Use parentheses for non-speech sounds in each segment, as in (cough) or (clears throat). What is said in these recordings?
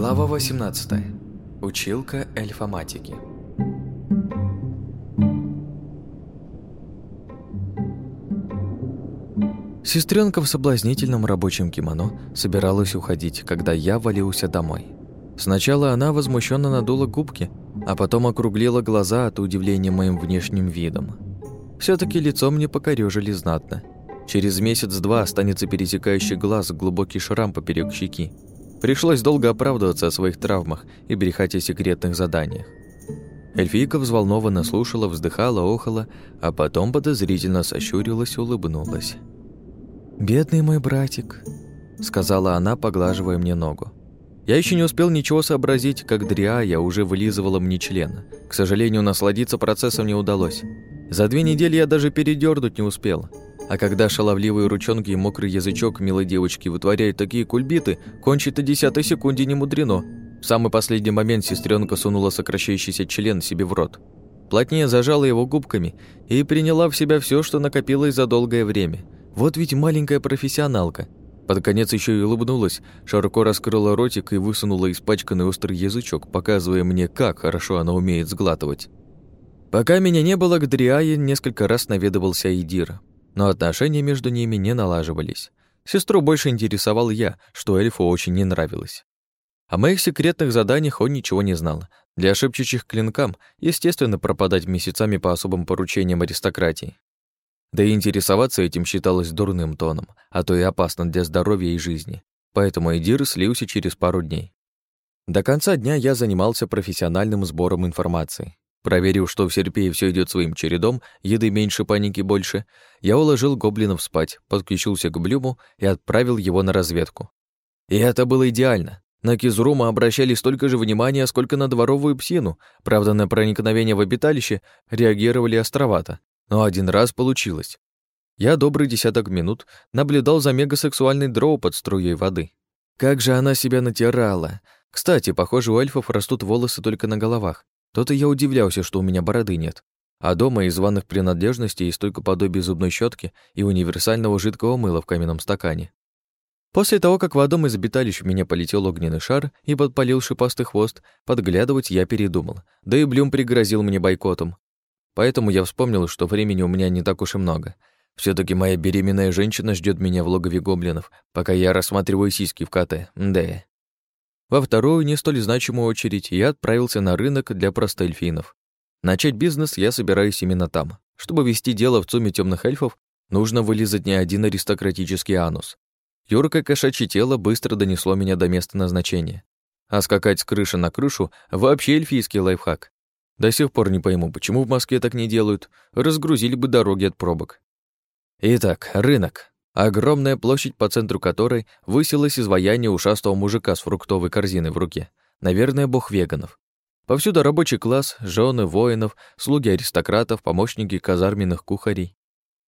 Глава 18. Училка эльфоматики. Сестренка в соблазнительном рабочем кимоно собиралась уходить, когда я валился домой. Сначала она возмущенно надула губки, а потом округлила глаза от удивления моим внешним видом. все таки лицо мне покорёжили знатно. Через месяц-два останется пересекающий глаз глубокий шрам поперек щеки, Пришлось долго оправдываться о своих травмах и брехать о секретных заданиях. Эльфийка взволнованно слушала, вздыхала, охала, а потом подозрительно сощурилась, улыбнулась. «Бедный мой братик», — сказала она, поглаживая мне ногу. Я еще не успел ничего сообразить, как Дриа я уже вылизывала мне член. К сожалению, насладиться процессом не удалось. За две недели я даже передернуть не успел. А когда шаловливые ручонки и мокрый язычок милой девочки вытворяют такие кульбиты, кончить на десятой секунде не мудрено. В самый последний момент сестренка сунула сокращающийся член себе в рот. Плотнее зажала его губками и приняла в себя все, что накопилось за долгое время. Вот ведь маленькая профессионалка. Под конец еще и улыбнулась, широко раскрыла ротик и высунула испачканный острый язычок, показывая мне, как хорошо она умеет сглатывать. Пока меня не было, к Дриае несколько раз наведывался Идира но отношения между ними не налаживались. Сестру больше интересовал я, что эльфу очень не нравилось. О моих секретных заданиях он ничего не знал. Для шепчущих клинкам, естественно, пропадать месяцами по особым поручениям аристократии. Да и интересоваться этим считалось дурным тоном, а то и опасно для здоровья и жизни. Поэтому Эдир слился через пару дней. До конца дня я занимался профессиональным сбором информации. Проверив, что в Серпее все идет своим чередом, еды меньше, паники больше, я уложил гоблинов спать, подключился к Блюму и отправил его на разведку. И это было идеально. На Кизрума обращали столько же внимания, сколько на дворовую псину, правда, на проникновение в обиталище реагировали островато, но один раз получилось. Я добрый десяток минут наблюдал за мегасексуальной дроу под струей воды. Как же она себя натирала! Кстати, похоже, у эльфов растут волосы только на головах, то-то я удивлялся, что у меня бороды нет. А дома из ванных принадлежностей есть только подобие зубной щетки и универсального жидкого мыла в каменном стакане. После того, как в одном из обиталищ в меня полетел огненный шар и подпалил шипастый хвост, подглядывать я передумал. Да и Блюм пригрозил мне бойкотом. Поэтому я вспомнил, что времени у меня не так уж и много. все таки моя беременная женщина ждет меня в логове гоблинов, пока я рассматриваю сиськи в КТ. Да. Во вторую, не столь значимую очередь, я отправился на рынок для простельфинов. Начать бизнес я собираюсь именно там. Чтобы вести дело в ЦУМе темных эльфов, нужно вылизать не один аристократический анус. Юркое кошачье тело быстро донесло меня до места назначения. А скакать с крыши на крышу — вообще эльфийский лайфхак. До сих пор не пойму, почему в Москве так не делают. Разгрузили бы дороги от пробок. Итак, рынок. Огромная площадь, по центру которой высилось изваяние ушастого мужика с фруктовой корзиной в руке. Наверное, бог веганов. Повсюду рабочий класс, жены воинов, слуги аристократов, помощники казарменных кухарей.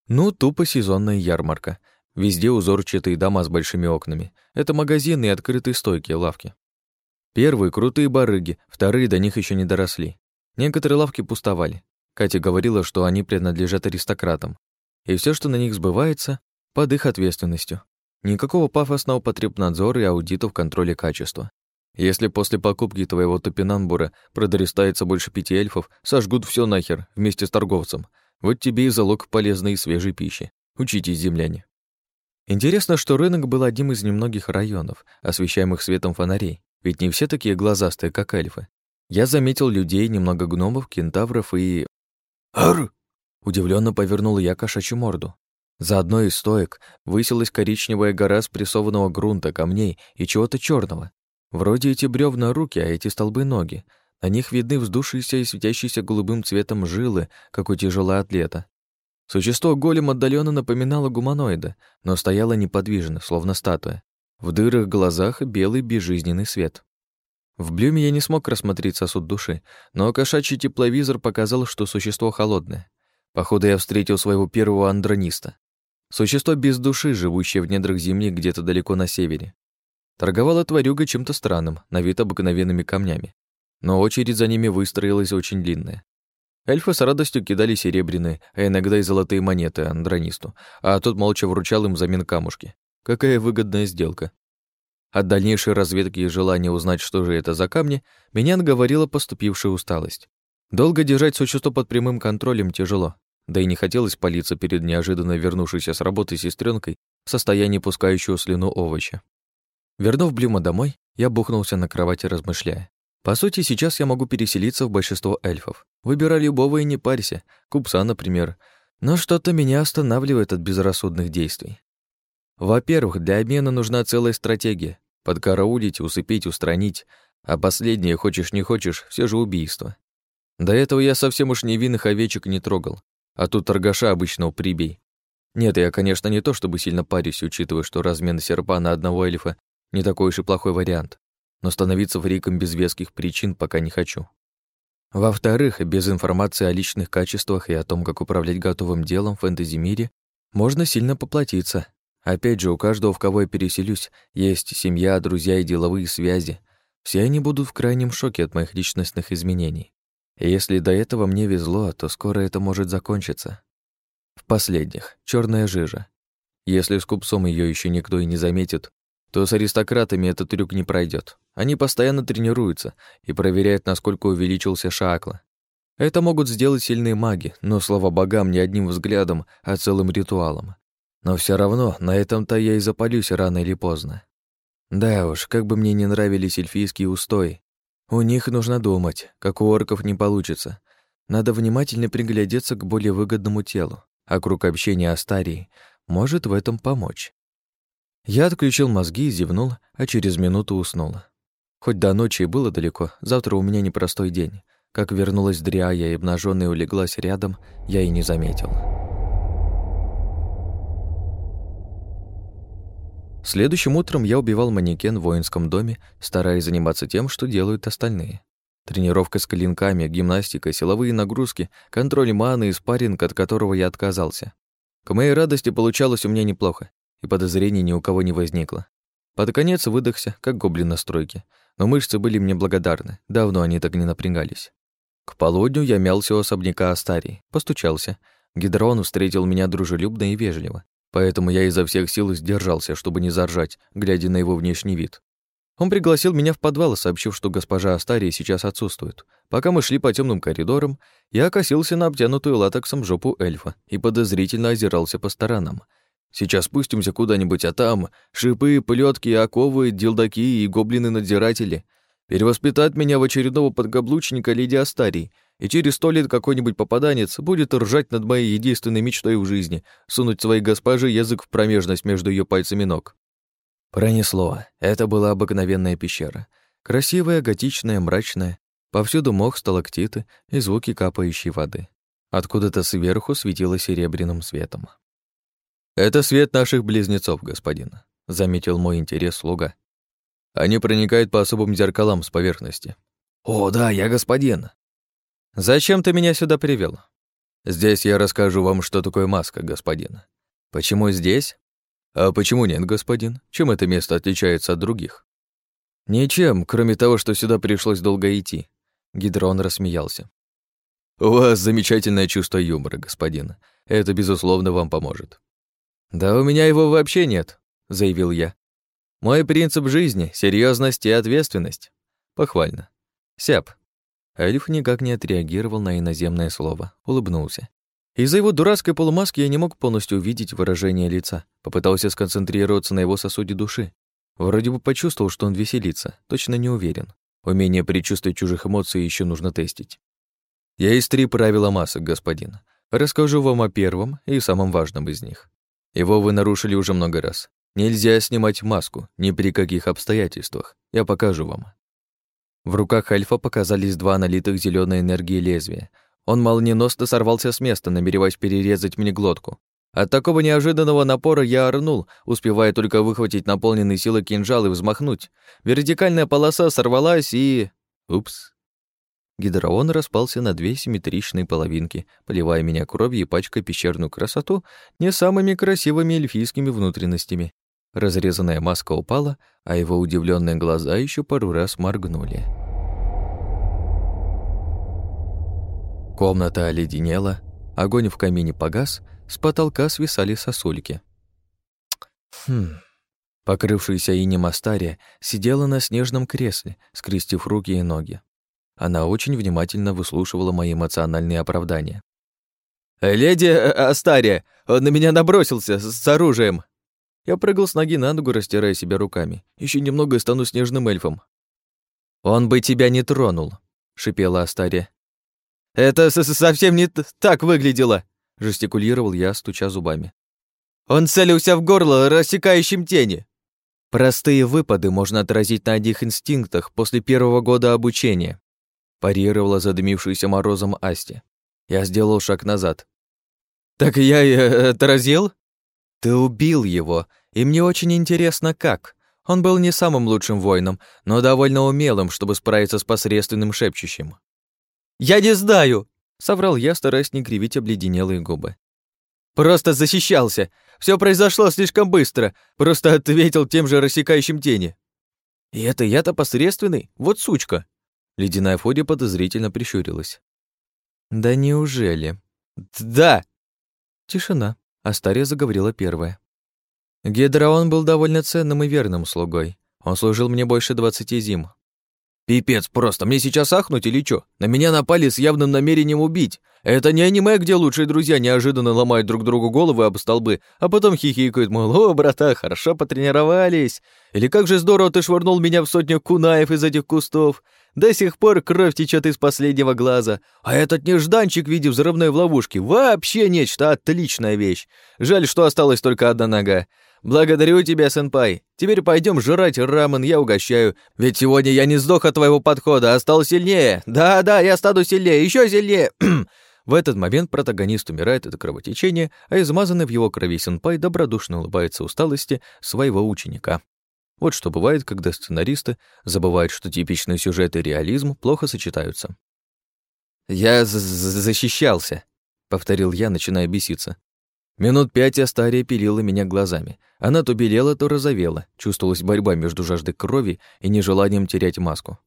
Ну, тупо сезонная ярмарка. Везде узорчатые дома с большими окнами. Это магазины и открытые стойки, лавки. Первые — крутые барыги, вторые до них еще не доросли. Некоторые лавки пустовали. Катя говорила, что они принадлежат аристократам. И все, что на них сбывается, под их ответственностью. Никакого пафосного потребнадзора и аудита в контроле качества. Если после покупки твоего топинамбура продористается больше пяти эльфов, сожгут все нахер вместе с торговцем. Вот тебе и залог полезной и свежей пищи. Учитесь, земляне. Интересно, что рынок был одним из немногих районов, освещаемых светом фонарей, ведь не все такие глазастые, как эльфы. Я заметил людей, немного гномов, кентавров и... «Ар!» Удивленно повернул я кошачью морду. За одной из стоек высилась коричневая гора спрессованного грунта, камней и чего-то черного. Вроде эти бревна руки, а эти столбы ноги. На них видны вздувшиеся и светящиеся голубым цветом жилы, как у тяжелоатлета. Существо голем отдаленно напоминало гуманоида, но стояло неподвижно, словно статуя. В дырах глазах белый безжизненный свет. В блюме я не смог рассмотреть сосуд души, но кошачий тепловизор показал, что существо холодное. Походу, я встретил своего первого андрониста. Существо без души, живущее в недрах земли где-то далеко на севере. Торговала тварюга чем-то странным, на вид обыкновенными камнями. Но очередь за ними выстроилась очень длинная. Эльфы с радостью кидали серебряные, а иногда и золотые монеты андронисту, а тот молча вручал им взамен камушки. Какая выгодная сделка. От дальнейшей разведки и желания узнать, что же это за камни, меня наговорила поступившая усталость. Долго держать существо под прямым контролем тяжело, да и не хотелось палиться перед неожиданно вернувшейся с работы сестренкой в состоянии пускающего слюну овоща. Вернув Блюма домой, я бухнулся на кровати, размышляя. По сути, сейчас я могу переселиться в большинство эльфов. Выбирай любого и не парься, купца, например. Но что-то меня останавливает от безрассудных действий. Во-первых, для обмена нужна целая стратегия. Подкараулить, усыпить, устранить. А последнее, хочешь не хочешь, все же убийство. До этого я совсем уж невинных овечек не трогал. А тут торгаша обычного прибей. Нет, я, конечно, не то чтобы сильно парюсь, учитывая, что размен серпа на одного эльфа не такой уж и плохой вариант. Но становиться фриком без веских причин пока не хочу. Во-вторых, без информации о личных качествах и о том, как управлять готовым делом в фэнтези-мире, можно сильно поплатиться, Опять же, у каждого, в кого я переселюсь, есть семья, друзья и деловые связи. Все они будут в крайнем шоке от моих личностных изменений. И если до этого мне везло, то скоро это может закончиться. В последних — черная жижа. Если с купцом ее еще никто и не заметит, то с аристократами этот трюк не пройдет. Они постоянно тренируются и проверяют, насколько увеличился Шаакла. Это могут сделать сильные маги, но, слава богам, не одним взглядом, а целым ритуалом. Но все равно на этом-то я и запалюсь рано или поздно. Да уж, как бы мне не нравились эльфийские устои, у них нужно думать, как у орков не получится. Надо внимательно приглядеться к более выгодному телу, а круг общения Астарии может в этом помочь. Я отключил мозги и зевнул, а через минуту уснул. Хоть до ночи и было далеко, завтра у меня непростой день. Как вернулась Дриая и обнажённая улеглась рядом, я и не заметил. Следующим утром я убивал манекен в воинском доме, стараясь заниматься тем, что делают остальные. Тренировка с клинками, гимнастика, силовые нагрузки, контроль маны и спарринг, от которого я отказался. К моей радости получалось у меня неплохо, и подозрений ни у кого не возникло. Под конец выдохся, как гоблин на стройке, но мышцы были мне благодарны, давно они так не напрягались. К полудню я мялся у особняка Астарии, постучался. Гидрон встретил меня дружелюбно и вежливо, Поэтому я изо всех сил сдержался, чтобы не заржать, глядя на его внешний вид. Он пригласил меня в подвал, сообщив, что госпожа Астария сейчас отсутствует. Пока мы шли по темным коридорам, я косился на обтянутую латексом жопу эльфа и подозрительно озирался по сторонам. Сейчас спустимся куда-нибудь, а там шипы, плетки, оковы, дилдаки и гоблины-надзиратели. Перевоспитать меня в очередного подгаблучника леди Астарии — и через сто лет какой-нибудь попаданец будет ржать над моей единственной мечтой в жизни — сунуть своей госпоже язык в промежность между ее пальцами ног. Пронесло. Это была обыкновенная пещера. Красивая, готичная, мрачная. Повсюду мох, сталактиты и звуки капающей воды. Откуда-то сверху светило серебряным светом. «Это свет наших близнецов, господин», — заметил мой интерес слуга. «Они проникают по особым зеркалам с поверхности». «О, да, я господин», «Зачем ты меня сюда привел? «Здесь я расскажу вам, что такое маска, господин». «Почему здесь?» «А почему нет, господин? Чем это место отличается от других?» «Ничем, кроме того, что сюда пришлось долго идти». Гидрон рассмеялся. «У вас замечательное чувство юмора, господин. Это, безусловно, вам поможет». «Да у меня его вообще нет», — заявил я. «Мой принцип жизни — серьезность и ответственность». «Похвально. Сяп, Эльф никак не отреагировал на иноземное слово, улыбнулся. Из-за его дурацкой полумаски я не мог полностью увидеть выражение лица, попытался сконцентрироваться на его сосуде души. Вроде бы почувствовал, что он веселится, точно не уверен. Умение предчувствовать чужих эмоций еще нужно тестить. Есть три правила масок, господин. Расскажу вам о первом и самом важном из них. Его вы нарушили уже много раз. Нельзя снимать маску ни при каких обстоятельствах. Я покажу вам. В руках Альфа показались два налитых зеленой энергии лезвия. Он молниеносно сорвался с места, намереваясь перерезать мне глотку. От такого неожиданного напора я орнул, успевая только выхватить наполненный силой кинжал и взмахнуть. Вертикальная полоса сорвалась и... Упс. Гидроон распался на две симметричные половинки, поливая меня кровью и пачкая пещерную красоту не самыми красивыми эльфийскими внутренностями. Разрезанная маска упала, а его удивленные глаза еще пару раз моргнули. Комната оледенела, огонь в камине погас, с потолка свисали сосульки. Хм, Покрывшаяся инем Астария сидела на снежном кресле, скрестив руки и ноги. Она очень внимательно выслушивала мои эмоциональные оправдания. «Леди э, Астария, он на меня набросился с, с оружием!» Я прыгал с ноги на ногу, растирая себя руками. Еще немного и стану снежным эльфом. «Он бы тебя не тронул», — шипела Астария. «Это совсем не так выглядело», — жестикулировал я, стуча зубами. «Он целился в горло рассекающим тени». «Простые выпады можно отразить на одних инстинктах после первого года обучения», парировала задымившуюся морозом Асти. Я сделал шаг назад. «Так я и э, отразил?» «Ты убил его, и мне очень интересно, как. Он был не самым лучшим воином, но довольно умелым, чтобы справиться с посредственным шепчущим». «Я не знаю!» — соврал я, стараясь не кривить обледенелые губы. «Просто защищался. Все произошло слишком быстро. Просто ответил тем же рассекающим тени». «И это я-то посредственный? Вот сучка!» Ледяная Фодя подозрительно прищурилась. «Да неужели?» «Да!» Тишина. Астария заговорила первая. Гедраон был довольно ценным и верным слугой. Он служил мне больше двадцати зим. «Пипец просто, мне сейчас ахнуть или чё? На меня напали с явным намерением убить. Это не аниме, где лучшие друзья неожиданно ломают друг другу головы об столбы, а потом хихикают, мол, о, брата, хорошо потренировались. Или как же здорово ты швырнул меня в сотню кунаев из этих кустов. До сих пор кровь течет из последнего глаза. А этот нежданчик в виде взрывной в ловушке вообще нечто, отличная вещь. Жаль, что осталась только одна нога. «Благодарю тебя, сенпай. Теперь пойдем жрать рамен, я угощаю. Ведь сегодня я не сдох от твоего подхода, а стал сильнее. Да-да, я стану сильнее, еще сильнее!» (clears throat) В этот момент протагонист умирает от кровотечения, а измазанный в его крови сенпай добродушно улыбается усталости своего ученика. Вот что бывает, когда сценаристы забывают, что типичный сюжет и реализм плохо сочетаются. «Я защищался», — повторил я, начиная беситься. Минут пять Астария пилила меня глазами. Она то белела, то розовела. Чувствовалась борьба между жаждой крови и нежеланием терять маску.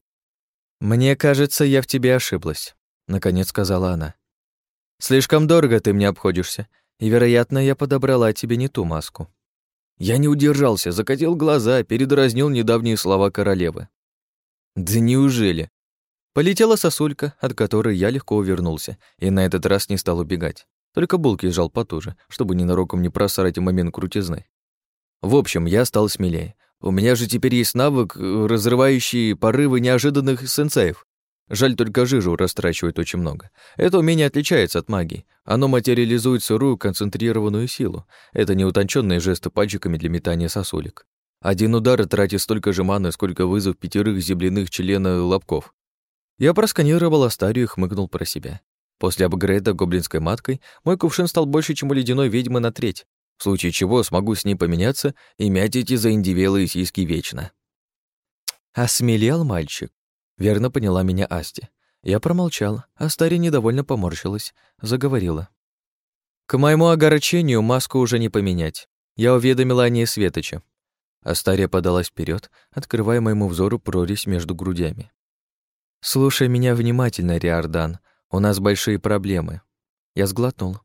«Мне кажется, я в тебе ошиблась», — наконец сказала она. «Слишком дорого ты мне обходишься, и, вероятно, я подобрала тебе не ту маску». Я не удержался, закатил глаза, передразнил недавние слова королевы. «Да неужели?» Полетела сосулька, от которой я легко увернулся, и на этот раз не стал убегать. Только булки сжал потуже, чтобы ненароком не просрать момент крутизны. В общем, я стал смелее. У меня же теперь есть навык, э, разрывающий порывы неожиданных сенсеев. Жаль, только жижу растрачивает очень много. Это умение отличается от магии. Оно материализует сырую концентрированную силу. Это не утонченные жесты пальчиками для метания сосулек. Один удар тратит столько же маны, сколько вызов пятерых земляных члена лобков. Я просканировал Астарию и хмыкнул про себя. После апгрейда гоблинской маткой мой кувшин стал больше, чем у ледяной ведьмы на треть, в случае чего смогу с ней поменяться и мять эти заиндивелые сиськи вечно. «Осмелел мальчик», — верно поняла меня Асти. Я промолчал, а Стари недовольно поморщилась, заговорила. «К моему огорчению маску уже не поменять. Я уведомила о ней Светоча». Астария подалась вперед, открывая моему взору прорезь между грудями. «Слушай меня внимательно, Риордан. У нас большие проблемы. Я сглотнул.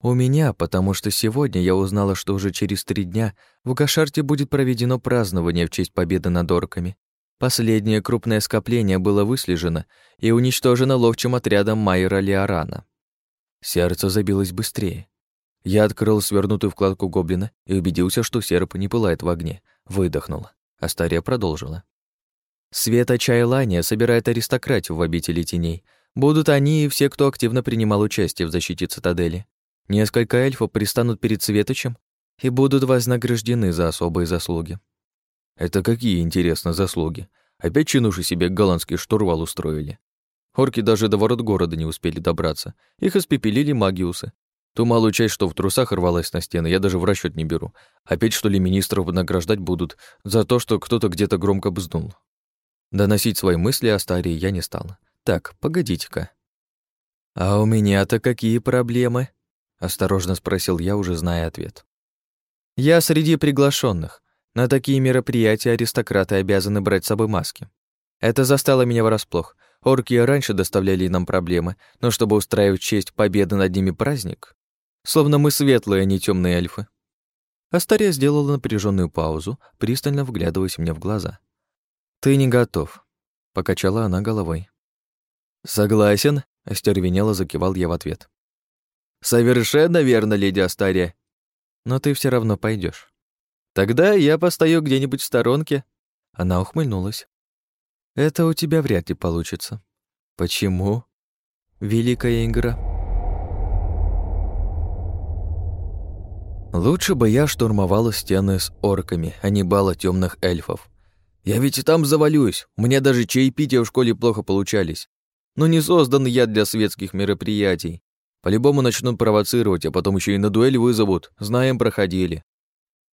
У меня, потому что сегодня я узнала, что уже через три дня в Гашарте будет проведено празднование в честь победы над орками. Последнее крупное скопление было выслежено и уничтожено ловчим отрядом Майера Лиорана. Сердце забилось быстрее. Я открыл свернутую вкладку гоблина и убедился, что серп не пылает в огне. Выдохнул. Астария продолжила. Света Чайлания собирает аристократию в обители теней, Будут они и все, кто активно принимал участие в защите цитадели. Несколько эльфов пристанут перед Светочем и будут вознаграждены за особые заслуги. Это какие, интересно, заслуги? Опять чинуши себе голландский штурвал устроили. Орки даже до ворот города не успели добраться. Их испепелили магиусы. Ту малую часть, что в трусах рвалась на стены, я даже в расчет не беру. Опять, что ли, министров награждать будут за то, что кто-то где-то громко бзнул. Доносить свои мысли о Старии я не стала. Так, погодите-ка. А у меня-то какие проблемы? Осторожно спросил я, уже зная ответ. Я среди приглашенных. На такие мероприятия аристократы обязаны брать с собой маски. Это застало меня врасплох. Орки раньше доставляли нам проблемы, но чтобы устраивать честь победы над ними праздник, словно мы светлые, а не темные эльфы. Астария сделала напряженную паузу, пристально вглядываясь мне в глаза. «Ты не готов», — покачала она головой. «Согласен», — остервенело закивал я в ответ. «Совершенно верно, леди Астария. Но ты все равно пойдешь. Тогда я постою где-нибудь в сторонке». Она ухмыльнулась. «Это у тебя вряд ли получится». «Почему?» «Великая игра». Лучше бы я штурмовала стены с орками, а не бала темных эльфов. Я ведь и там завалюсь, меня даже чаепития в школе плохо получались. Но не создан я для светских мероприятий. По-любому начнут провоцировать, а потом еще и на дуэль вызовут, знаем, проходили.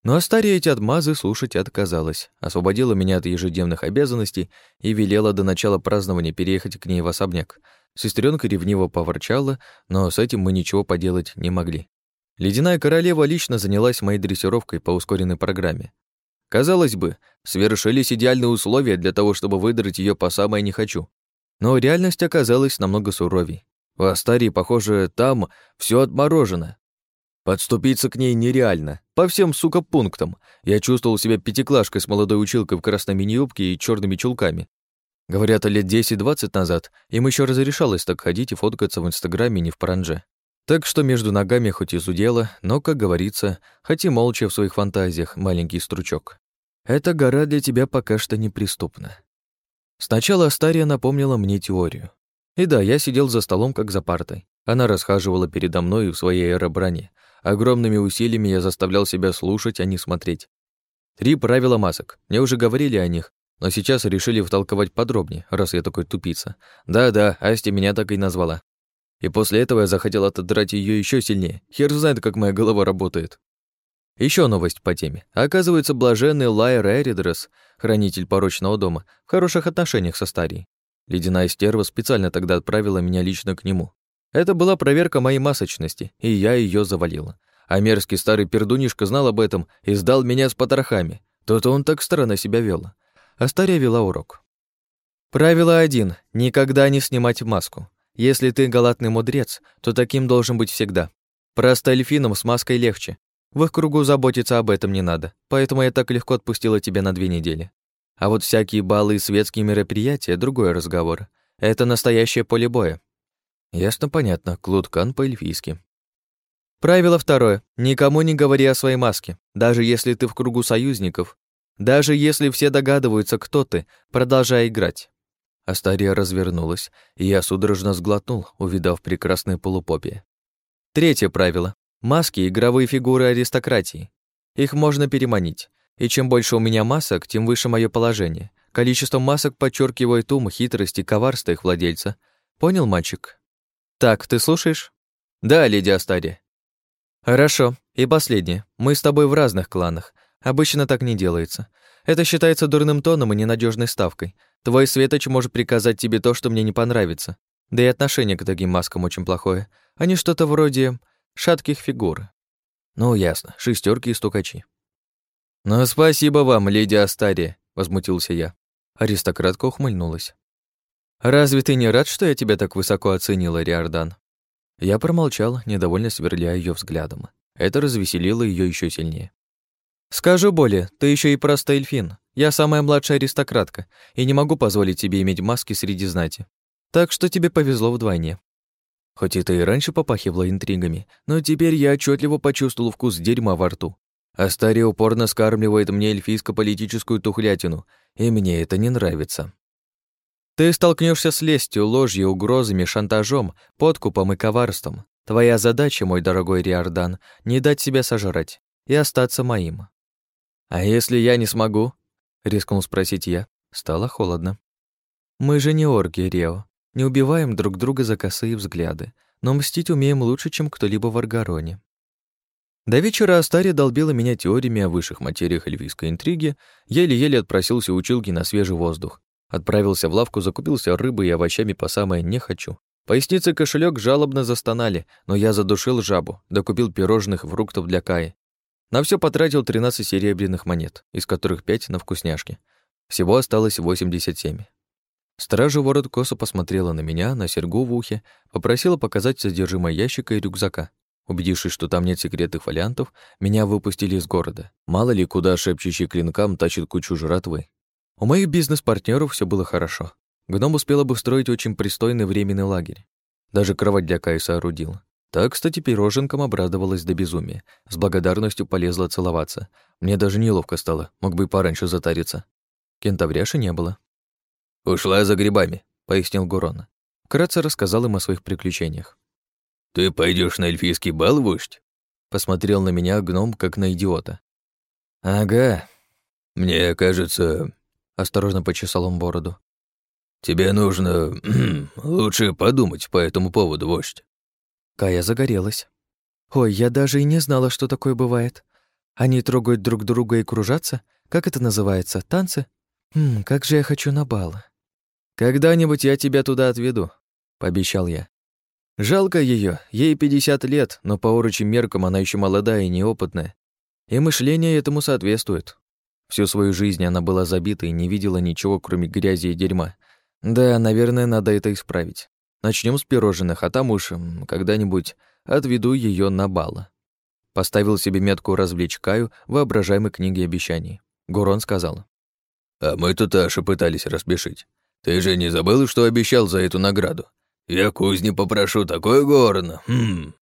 Но Астария эти отмазы слушать отказалась, освободила меня от ежедневных обязанностей и велела до начала празднования переехать к ней в особняк. Сестренка ревниво поворчала, но с этим мы ничего поделать не могли. Ледяная королева лично занялась моей дрессировкой по ускоренной программе. Казалось бы, свершились идеальные условия для того, чтобы выдрать ее по самое не хочу. Но реальность оказалась намного суровей. У Астарии, похоже, там все отморожено. Подступиться к ней нереально. По всем, сука, пунктам. Я чувствовал себя пятиклашкой с молодой училкой в красной мини-юбке и черными чулками. Говорят, лет 10-20 назад им еще разрешалось так ходить и фоткаться в Инстаграме не в паранже. Так что между ногами хоть и зудело, но, как говорится, хоть и молча в своих фантазиях, маленький стручок. Эта гора для тебя пока что неприступна. Сначала Астария напомнила мне теорию. И да, я сидел за столом, как за партой. Она расхаживала передо мной в своей аэроброне. Огромными усилиями я заставлял себя слушать, а не смотреть. Три правила масок. Мне уже говорили о них, но сейчас решили втолковать подробнее, раз я такой тупица. Да-да, Асти меня так и назвала. И после этого я захотел отодрать ее еще сильнее. Хер знает, как моя голова работает. Еще новость по теме. Оказывается, блаженный Лайер Эридрес, хранитель порочного дома, в хороших отношениях со Старией. Ледяная стерва специально тогда отправила меня лично к нему. Это была проверка моей масочности, и я ее завалила. А мерзкий старый пердунишка знал об этом и сдал меня с потрохами. То-то он так странно себя вел. А Стария вела урок. Правило один. Никогда не снимать маску. Если ты галатный мудрец, то таким должен быть всегда. Просто эльфинам с маской легче. В их кругу заботиться об этом не надо, поэтому я так легко отпустила тебя на две недели. А вот всякие балы и светские мероприятия — другой разговор. Это настоящее поле боя. Ясно, понятно, Клуткан по-эльфийски. Правило второе. Никому не говори о своей маске, даже если ты в кругу союзников. Даже если все догадываются, кто ты, продолжай играть. Астария развернулась, и я судорожно сглотнул, увидав прекрасное полупопие. Третье правило. Маски — игровые фигуры аристократии. Их можно переманить. И чем больше у меня масок, тем выше мое положение. Количество масок подчеркивает ум, хитрость и коварство их владельца. Понял, мальчик? Так, ты слушаешь? Да, леди Астария. Хорошо. И последнее. Мы с тобой в разных кланах. Обычно так не делается. Это считается дурным тоном и ненадежной ставкой. Твой светоч может приказать тебе то, что мне не понравится. Да и отношение к таким маскам очень плохое. Они что-то вроде шатких фигур. Ну, ясно, шестерки и стукачи. «Ну, спасибо вам, леди Астария», — возмутился я. Аристократка ухмыльнулась. «Разве ты не рад, что я тебя так высоко оценила, Риордан?» Я промолчал, недовольно сверляя ее взглядом. Это развеселило ее еще сильнее. «Скажу более, ты еще и просто эльфин. Я самая младшая аристократка и не могу позволить тебе иметь маски среди знати. Так что тебе повезло вдвойне». Хоть это и раньше попахивало интригами, но теперь я отчетливо почувствовал вкус дерьма во рту. Астария упорно скармливает мне эльфийско-политическую тухлятину, и мне это не нравится. Ты столкнешься с лестью, ложью, угрозами, шантажом, подкупом и коварством. Твоя задача, мой дорогой Риордан, не дать себя сожрать и остаться моим. «А если я не смогу?» — рискнул спросить я. Стало холодно. «Мы же не орки, Рео. Не убиваем друг друга за косые взгляды, но мстить умеем лучше, чем кто-либо в Аргароне». До вечера Астария долбила меня теориями о высших материях эльвийской интриги, еле-еле отпросился училки на свежий воздух. Отправился в лавку, закупился рыбой и овощами по самое «не хочу». Поясница и кошелек жалобно застонали, но я задушил жабу, докупил пирожных фруктов для Каи на все потратил 13 серебряных монет, из которых 5 на вкусняшки. Всего осталось 87. Стража ворот косо посмотрела на меня, на серьгу в ухе, попросила показать содержимое ящика и рюкзака. Убедившись, что там нет секретных фолиантов, меня выпустили из города. Мало ли, куда шепчущий клинкам тащит кучу жратвы. У моих бизнес-партнеров все было хорошо. Гном успел обустроить очень пристойный временный лагерь. Даже кровать для Кайса соорудил. Так, кстати, пироженкам обрадовалась до безумия. С благодарностью полезла целоваться. Мне даже неловко стало, мог бы и пораньше затариться. Кентавряши не было. «Ушла за грибами», — пояснил Гурон. Вкратце рассказал им о своих приключениях. «Ты пойдешь на эльфийский бал, вождь?» Посмотрел на меня гном, как на идиота. «Ага». «Мне кажется...» — осторожно почесал он бороду. «Тебе нужно (clears throat) лучше подумать по этому поводу, вождь». Кая загорелась. «Ой, я даже и не знала, что такое бывает. Они трогают друг друга и кружатся? Как это называется? Танцы? Хм, как же я хочу на бал». «Когда-нибудь я тебя туда отведу», — пообещал я. Жалко ее, ей 50 лет, но по урочим меркам она еще молодая и неопытная. И мышление этому соответствует. Всю свою жизнь она была забита и не видела ничего, кроме грязи и дерьма. Да, наверное, надо это исправить. Начнем с пирожных, а там уж когда-нибудь отведу ее на бал. Поставил себе метку «Развлечь Каю» воображаемой книге обещаний. Гурон сказал. «А мы тут Аша пытались распешить. Ты же не забыл, что обещал за эту награду? Я кузни попрошу такое горно. Хм.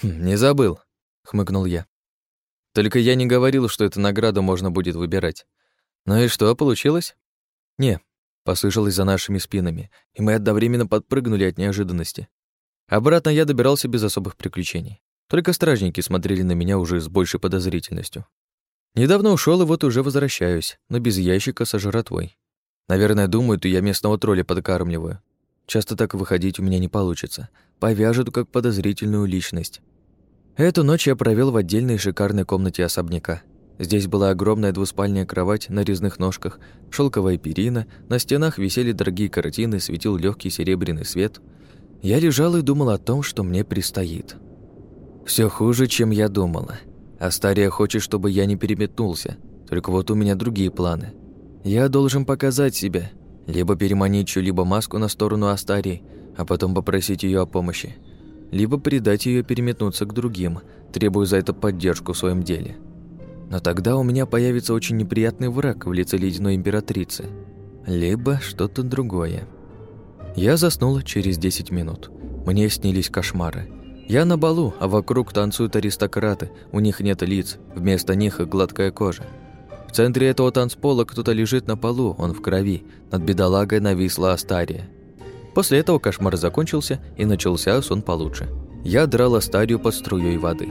хм. Не забыл, хмыкнул я. Только я не говорил, что эту награду можно будет выбирать. Ну и что, получилось? Не, послышалось за нашими спинами, и мы одновременно подпрыгнули от неожиданности. Обратно я добирался без особых приключений. Только стражники смотрели на меня уже с большей подозрительностью. Недавно ушел и вот уже возвращаюсь, но без ящика со жратвой. Наверное, думают, я местного тролля подкармливаю. Часто так выходить у меня не получится. Повяжут как подозрительную личность. Эту ночь я провел в отдельной шикарной комнате особняка. Здесь была огромная двуспальная кровать на резных ножках, шелковая перина, на стенах висели дорогие картины, светил легкий серебряный свет. Я лежал и думал о том, что мне предстоит. Все хуже, чем я думала. Астария хочет, чтобы я не переметнулся. Только вот у меня другие планы. Я должен показать себя, либо переманить чью-либо маску на сторону Астарии, а потом попросить ее о помощи. Либо предать ее переметнуться к другим, требуя за это поддержку в своем деле. Но тогда у меня появится очень неприятный враг в лице ледяной императрицы. Либо что-то другое. Я заснул через 10 минут. Мне снились кошмары. Я на балу, а вокруг танцуют аристократы, у них нет лиц, вместо них гладкая кожа. В центре этого танцпола кто-то лежит на полу, он в крови. Над бедолагой нависла Астария. После этого кошмар закончился, и начался сон получше. Я драл Астарию под струей воды.